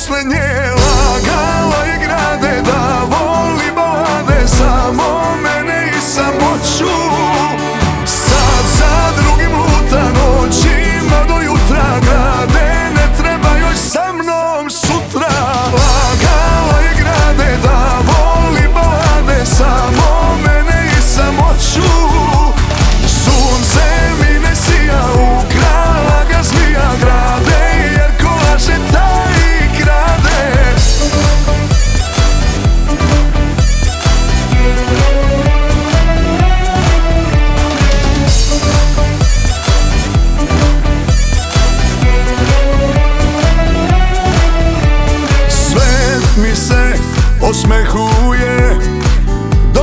Мислення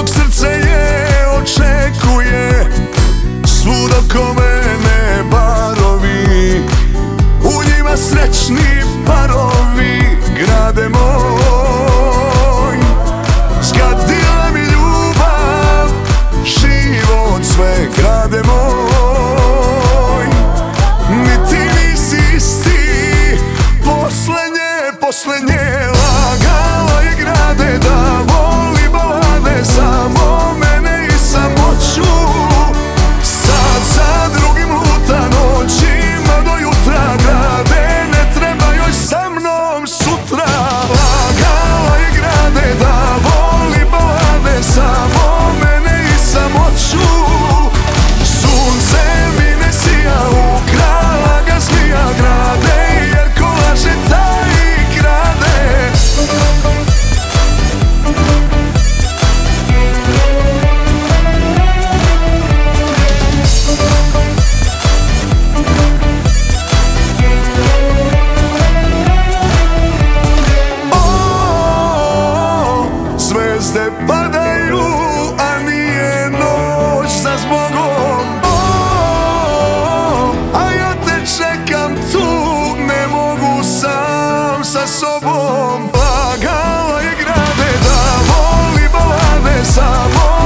srce je očekuje Svud oko sobom pa Lagala je grade da voli balade samo.